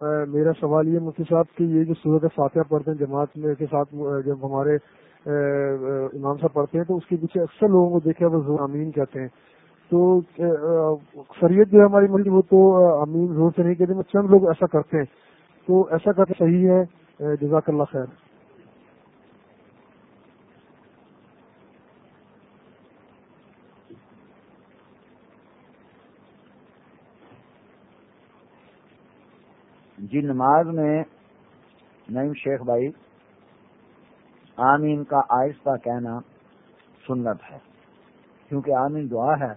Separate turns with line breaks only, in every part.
میرا سوال یہ مفتی صاحب کہ یہ جو صورت فاتحہ پڑھتے ہیں جماعت میں کے ساتھ جب ہمارے امام صاحب پڑھتے ہیں تو اس کے پیچھے اکثر لوگوں کو دیکھا وہ زور امین کہتے ہیں۔ تو اکثریت جو ہے ہماری ملک وہ تو امین زور سے نہیں کہتے چند لوگ ایسا کرتے ہیں۔ تو ایسا کرنا صحیح ہے جزاک اللہ خیر۔
جی نماز میں نعیم شیخ بھائی، آمین کا آہستہ کہنا سنت ہے۔ کیونکہ آمین دعا ہے۔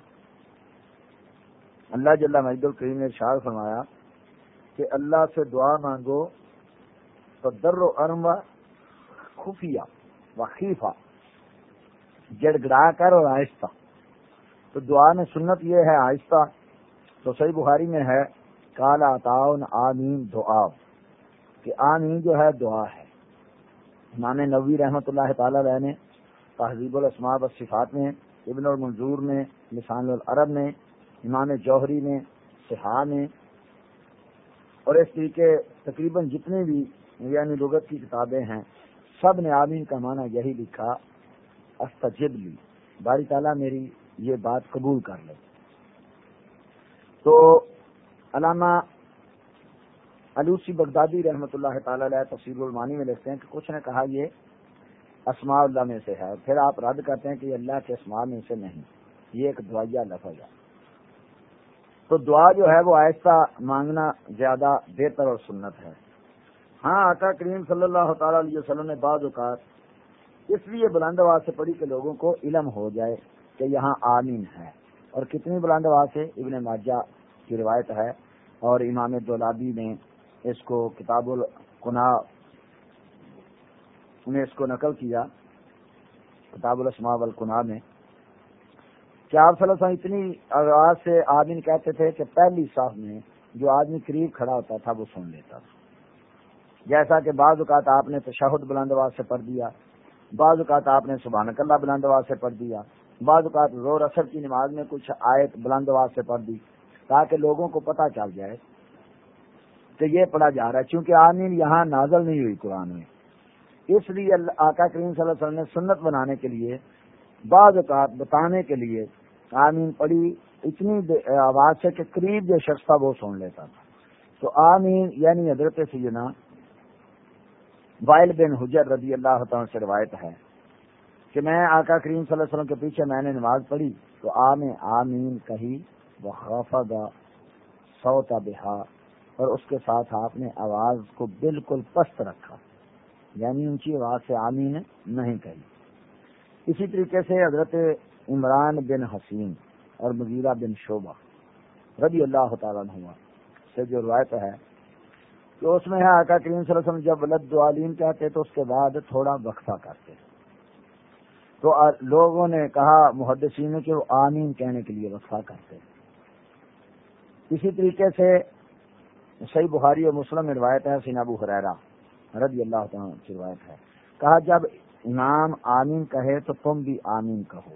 اللہ جل مجد الکریم نے ارشاد فرمایا کہ اللہ سے دعا مانگو تو در و ارم خفیہ و خیفہ جڑ گڑا کر اور آہستہ۔ تو دعا میں سنت یہ ہے، آہستہ تو صحیح بخاری میں ہے۔ کالا تعاون آمین دعا. کہ آمین جو ہے دعا ہے. امام نبی رحمۃ اللہ تعالی علیہ نے تہذیب الاسماء و صفات میں، ابن المنظور نے لسان العرب نے امام جوہری نے سہا نے اور اس طریقے تقریباً جتنے بھی یعنی لغت کی کتابیں ہیں، سب نے آمین کا معنی یہی لکھا، استجب لی. باری تعالیٰ میری یہ بات قبول کر لے. تو علامہ علوسی بغدادی رحمۃ اللہ تعالی علیہ تفصیل المانی میں لکھتے ہیں کہ کچھ نے کہا یہ اسماء اللہ میں سے ہے پھر آپ رد کرتے ہیں کہ یہ اللہ کے اسماء میں سے نہیں، یہ ایک دعائیا لفظ ہے۔ تو دعا جو ہے وہ آہستہ مانگنا زیادہ بہتر اور سنت ہے۔ ہاں آقا کریم صلی اللہ تعالی علیہ وسلم نے بعض اوقات اس لیے بلند آواز سے پڑھی کہ لوگوں کو علم ہو جائے کہ یہاں آمین ہے۔ اور کتنی بلند آواز سے؟ ابن ماجہ کی روایت ہے اور امام دولابی نے اس کو کتاب القنا نے اس کو نقل کیا، کتاب الاسماء والقنا میں۔ کیا آپ صلی اللہ علیہ وسلم اتنی آواز سے آدمی کہتے تھے کہ پہلی صاحب میں جو آدمی قریب کھڑا ہوتا تھا وہ سن لیتا تھا۔ جیسا کہ بعض اوقات آپ نے تشہد بلند آواز سے پڑھ دیا، بعض اوقات آپ نے سبحان اللہ بلند آواز سے پڑھ دیا، بعض اوقات زور اثر کی نماز میں کچھ آیت بلند آواز سے پڑھ دی۔ تاکہ لوگوں کو پتہ چل جائے کہ یہ پڑھا جا رہا ہے۔ چونکہ آمین یہاں نازل نہیں ہوئی قرآن میں۔ اس لیے آقا کریم صلی اللہ علیہ وسلم نے سنت بنانے کے لیے، بعض اوقات بتانے کے لیے آمین پڑھی۔ اتنی آواز سے کہ قریب جو شخص تھا وہ سن لیتا تھا۔ تو آمین یعنی حضرت سیدنا وائل بن حجر رضی اللہ تعالیٰ سے روایت ہے کہ میں آقا کریم صلی اللہ علیہ وسلم کے پیچھے میں نے نماز پڑھی۔ تو آم آمین کہی۔ وہ سوتا بہا اور اس کے ساتھ آپ نے آواز کو بالکل پست رکھا یعنی اونچی آواز سے آمین نہیں کہی۔ اسی طریقے سے حضرت عمران بن حسین اور مغیرہ بن شعبہ رضی اللہ تعالیٰ سے جو روایت ہے تو اس میں ہے، آقا کریم صلی اللہ علیہ وسلم جب ولد عالیم کہتے تو اس کے بعد تھوڑا وقفہ کرتے۔ تو لوگوں نے کہا محدثین کہ وہ آمین کہنے کے لیے وقفہ کرتے۔ اسی طریقے سے صحیح بخاری اور مسلم میں روایت ہے سین ابو حریرا رضی اللہ تعالیٰ کی روایت ہے۔ کہا، جب امام آمین کہے تو تم بھی آمین کہو۔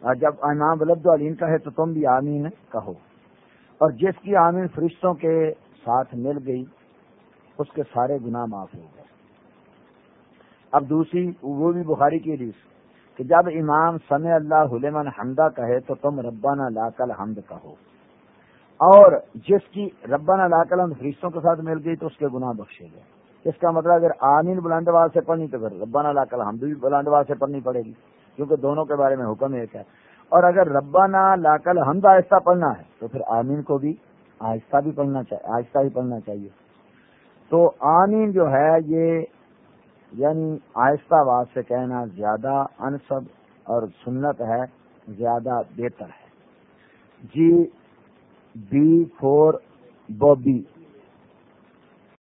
اور جب امام ولد علیم کہے تو تم بھی آمین کہو۔ اور جس کی آمین فرشتوں کے ساتھ مل گئی، اس کے سارے گناہ معاف ہو گئے۔ اب دوسری، وہ بھی بخاری کی حدیث کہ جب امام سمع اللہ حلمن حمدہ کہے تو تم ربانہ لا کل حمد کہو۔ اور جس کی ربانہ لا کل فرشتوں کے ساتھ مل گئی تو اس کے گناہ بخشے گئے۔ اس کا مطلب اگر آمین بلند آواز سے پڑھنی تو پھر ربانہ لا کل حمد بھی بلند آواز سے پڑھنی پڑے گی، کیونکہ دونوں کے بارے میں حکم ایک ہے۔ اور اگر ربانہ لا کل حمد آہستہ پڑھنا ہے تو پھر آمین کو بھی آہستہ بھی پڑھنا چاہیے، آہستہ ہی پڑھنا چاہیے۔ تو آمین جو ہے یہ یعنی آہستہ آواز سے کہنا زیادہ انصب اور سنت ہے، زیادہ بہتر ہے۔ G B four Bobby